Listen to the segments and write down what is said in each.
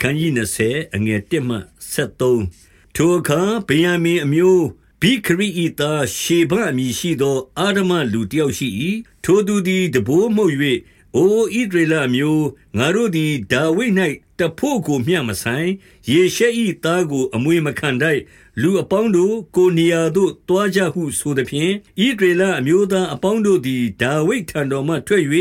ခန်းကြီး20အငယ်1မှ73ထိုအခါဗေယံမင်အမျိုးဘိခရိဤသားရှေဘအမည်ရှိသော အာရမလူတယောက်ရှိ၏ထိုသူသည်တဘိုးမှုတ်၍အိုဣဒရေလမျိုးငါတို့သည်ဒါဝိဒ်၌ တဖို့ကိုမျှမဆိုင်ယေရှဲဤသားကို အမွေမခံတိုက်လူအပေါင်းတို့ကိုနေရာသို့တွားကြဟုဆိုသည်ဖြင့်ဣဒရေလအမျိုးသားအပေါင်းတို့သည်ဒါဝိဒ်ထံတော်မှထွက်၍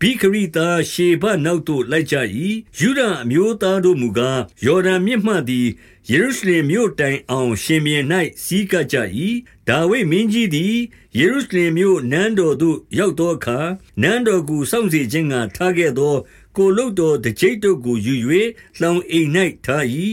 ဘိခရိသားရှေဘနောက်သို့လိုက်ကြ၏ယူဒအမျိုးသားတို့မူကားယော်ဒန်မြစ်မှသည်ယေရုရှလင်မြို့တိုင်အောင်ရှင်မြေ၌စီးကပ်ကြ၏ဒါဝိဒ်မင်းကြီးသည်ယေရုရှလင်မြို့နန်းတော်သို့ရောက်သောအခါနန်းတော်ကိုစောင့်စေခြင်းငှာထားခဲ့သော ကိုလုတ်တော်တကြိတ်တို့ကိုယူ၍လောင်အိမ်၌ထား၏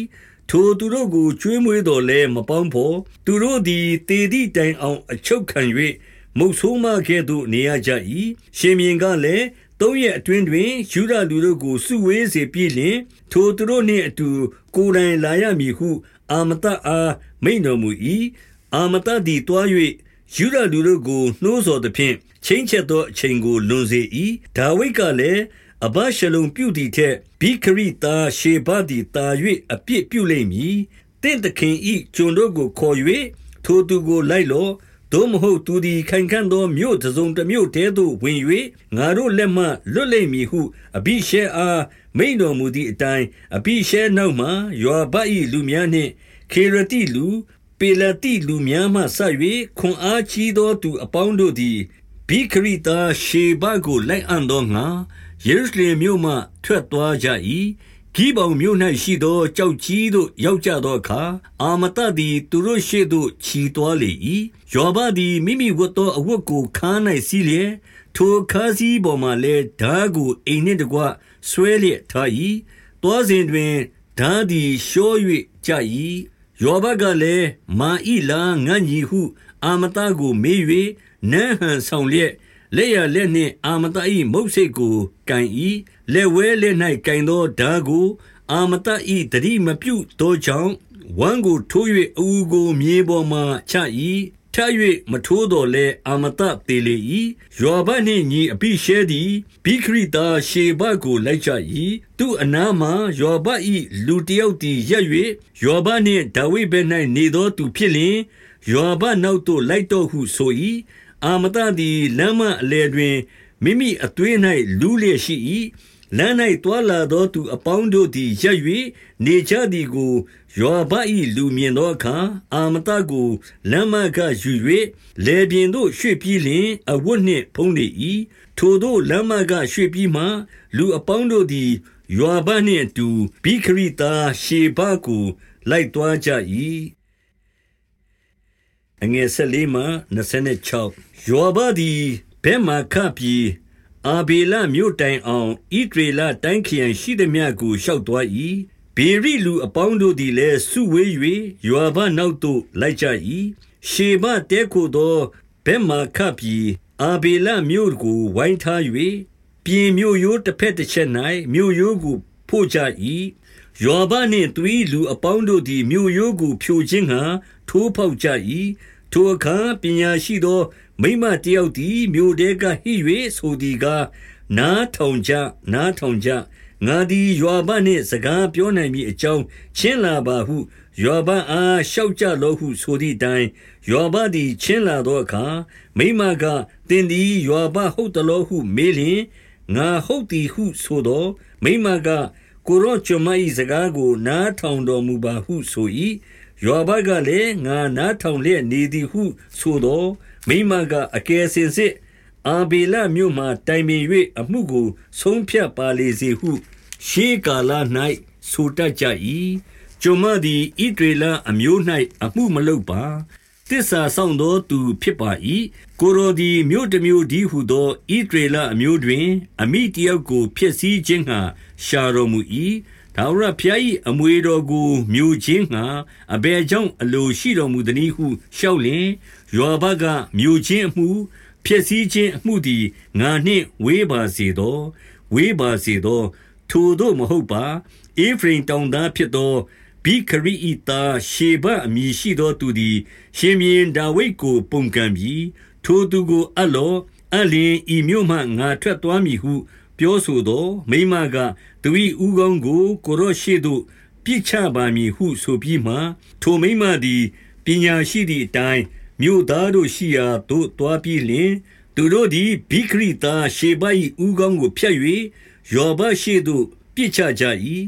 ထိုသူတို့ကိုကျွေးမွေးတော်လဲမပေါင်းဖော်သူတို့သည်တေသည့်တိုင်အောင်အချုပ်ခံ၍မုတ်ဆိုးမကဲ့သို့နေရကြ၏ရှင်မြင်းကလည်းသုံးရက်အတွင်းတွင်ယူဒလူတို့ကိုစုဝေးစေပြီးလျှင်ထိုသူတို့နှင့်အတူကိုယ်တိုင်လာရမည်ဟု အာမတအားမိန်တော်မူ၏အာမတသည်တွား၍ယူဒလူတို့ကိုနှိုးဆော်သဖြင့်ချင်းချက်သောအချိန်ကိုလွန်စေ၏ဒါဝိဒ်ကလည်း အဘရှလုံပြုသည်ထက်ဘိခရိသားရှေဘသည်တာ၍အပြစ်ပြုလိမ့်မည်တင့်သခင်ဤကျွန်တို့ကိုခေါ်၍ထိုသူကို လိုက်လော့ သို့မဟုတ် သူသည် ခိုင်ခံ့သောမြို့တစုံတစ်မြို့တဲသို့ ဝင်၍ငါတို့လက်မှ လွတ်လိမ့်မည်ဟု အဘိရှဲအား မိန်တော်မူသည့်အတိုင်း အဘိရှဲနောက်မှယောဘ၏လူများနှင့် ခေရတိလူ ပေလတိလူများမှဆက်၍ခွန်အားကြီးသော သူအပေါင်းတို့သည် ဘိခရိတာရှေဘကိုလိုက်အံ့သောငါယေရုရှလင်မြို့မှထွက်သွားကြ၏ဂိဗောင်မြို့၌ရှိသောကျောက်ကြီးသို့ရောက်ကြသောအခါအာမသသည်သူတို့ရှေ့သို့ချီသွားလေ၏ယောဘသည်မိမိဝတ်သောအဝတ်ကိုခါး၌စီးလျက်ထိုခါးစည်းပေါ်မှလည်းဓာကိုအိမ်နှင့်တကွဆွဲလျက်ထား၏တောစဉ်တွင်ဓာသည်လျှော၍ကြ၏ယောဘကလည်းမာဣလာငန့်ညီဟု အာမသကိုမေး၍ နန်းဟန်ဆောင်လျက်လက်ရလက်နှင့် အာမတ၏မုတ်စိတ်ကိုကန်၏လက်ဝဲလက်၌ကန်သောဓာကို အာမတ၏တတိမပြုသောကြောင့်ဝမ်းကိုထိုး၍အူကိုမြေပေါ်မှချ၏ထ၍မထိုးတော်လဲအာမတသေးလေ၏ယောဘနှင့်ညီအပိရှဲသည်ဘိခရိတာရှေဘကိုလိုက်ကြ၏သူအနားမှယောဘ၏လူတယောက်သည်ရက်၍ယောဘနှင့်ဒါဝိဒ်ဘက်၌နေသောသူဖြစ်လျင်ယောဘနောက်သို့လိုက်တော့ဟုဆို၏ အာမသသည် လမ်းမအလယ်တွင် မိမိအသွေး၌လူးလျက်ရှိ၏လမ်း၌တွာလာသောသူအပေါင်းတို့သည်ရက်၍နေကြသည်ကိုယောဘ၏လူမြင်သောအခါ အာမသကို လမ်းမကယူ၍လေပြင်းသို့ ရွှေ့ပြီးလျင် အဝတ်နှင့် ဖုံးနေ၏ထိုတို့ လမ်းမကရွှေ့ပြီးမှ လူအပေါင်းတို့သည်ယောဘနှင့်အတူဘိခရိတာရှေဘကို လိုက်သွားကြ၏ အငယ်14မှ26ယောဘသည်ဘဲမာခပြည်အာဘေလမြို့တိုင်အောင်ဣဒရေလတိုင်းခရိုင်ရှိသည်မြကိုလျှောက်သွား၏ဘေရိလူအပေါင်းတို့သည်လည်းစုဝေး၍ယောဘနောက်သို့လိုက်ကြ၏ရှေဘတဲခိုသောဘဲမာခပြည်အာဘေလမြို့ကိုဝိုင်းထား၍ပြင်မြို့ရိုးတစ်ဖက်တစ်ချက်၌မြို့ရိုးကိုဖို့ကြ၏ ယောဘနှင့်သူ၏လူအပေါင်းတို့သည် မြို့ရိုးကို ဖြိုခြင်းဟံထိုးဖောက်ကြ၏ထိုအခါ ပညာရှိသော မိမတယောက်သည် မြို့တဲကဟိ၍ဆိုသည်ကား နားထောင်ကြ နားထောင်ကြ ငါသည် ယွာဘနှင့် စကားပြောနိုင်မည်အကြောင်း ချင်းလာပါဟု ယွာဘအား လျှောက်ကြလောဟု ဆိုသည့်တိုင်ယွာဘသည် ချင်းလာသောအခါ မိမကတင်သည် ယွာဘဟုတ်တလောဟု မေးလျင် ငါဟုတ်သည်ဟု ဆိုသောမိမက ကိုရော့ကျွန်မ၏စကားကို နားထောင်တော်မူပါဟုဆို၏ယောဘကလည်းငါနားထောင်လျက်နေသည်ဟုဆိုသောမိမကအကယ်စင်စစ်အာဘေလမြို့မှတိုင်ပင်၍အမှုကို ဆုံးဖြတ်ပါလေစေဟု ရှေးကာလ၌ဆိုတတ်ကြ၏ကျွန်မသည်ဣဒေလအမျိုး၌အမှုမလုပ်ပါ တစ္ဆာဆောင်သောသူဖြစ်ပါ၏ကိုရိုဒီမြို့တစ်မြို့ဒီဟုသောဣဒေလအမျိုးတွင် အမိတယောက်ကိုဖျက်ဆီးခြင်းဟာရှာတော်မူ၏ထာဝရဘုရား၏အမွေတော်ကိုမျိုးချင်းငှာအဘယ်ကြောင့်အလိုရှိတော်မူသနည်းဟုလျှောက်လင်ယောဘကမျိုးချင်းအမှုဖြစ်စည်းခြင်းအမှုသည်ငါနှင့်ဝေးပါစေသောဝေးပါစေသော ထိုတို့မဟုတ်ပါအေဖရင်တောင်သားဖြစ်သော ဘိခရိဤသားရှေဘအမည်ရှိသောသူသည် ရှင်မြင်းဒါဝိဒ်ကို ပုန်ကန်ပြီးထိုသူကိုအလောအလင်းဤမြို့မှငါထွက်သွားမည်ဟု ပြောဆိုသောမိမကသူ၏ဥကောင်းကို ကိုရော့ရှိသို့ပြစ်ချပါမည်ဟုဆိုပြီးမှထိုမိမသည်ပညာရှိသည့်အတိုင်းမြို့သားတို့ရှိရာသို့တွားပြီးလျင်သူတို့သည်ဘိခရိသားရှေဘ၏ဥကောင်းကိုဖျက်၍ယောဘရှိသို့ပြစ်ချကြ၏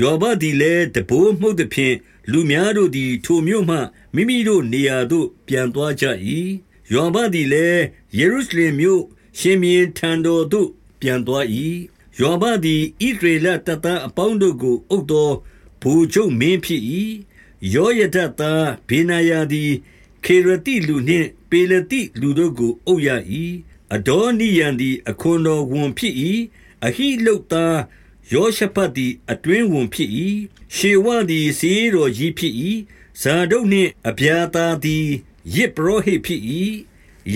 ယောဘသည်လည်းတဘိုးမှုတ်သည်ဖြင့် လူများတို့သည် ထိုမြို့မှ မိမိတို့နေရာသို့ ပြန်သွားကြ၏ယောဘသည်လည်း ယေရုရှလင်မြို့ရှင်မြင်းထံတော်သို့ ပြန်သွား၏ယောဘသည် ဣသရေလတပ်သားအပေါင်းတို့ကို အုပ်သောဘူချုပ်မင်းဖြစ်၏ယောယဒသားဘေနာယာသည် ခေရတိလူနှင့် ပေလတိလူတို့ကို အုပ်ရ၏အဒေါနိယံသည် အခွန်တော်ဝန်ဖြစ်၏အဟိလုတ်သား ယောရှဖတ်သည် အတွင်းဝန်ဖြစ်၏ရှေဝသည်စေတော်ကြီးဖြစ်၏ဇာဒုတ်နှင့် အဗျာသာသည်ယစ်ပရောဟိတ်ဖြစ်၏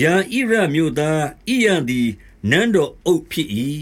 ယာဣရမြို့သားဣယံသည် နန်းတော်အုပ်ဖြစ်၏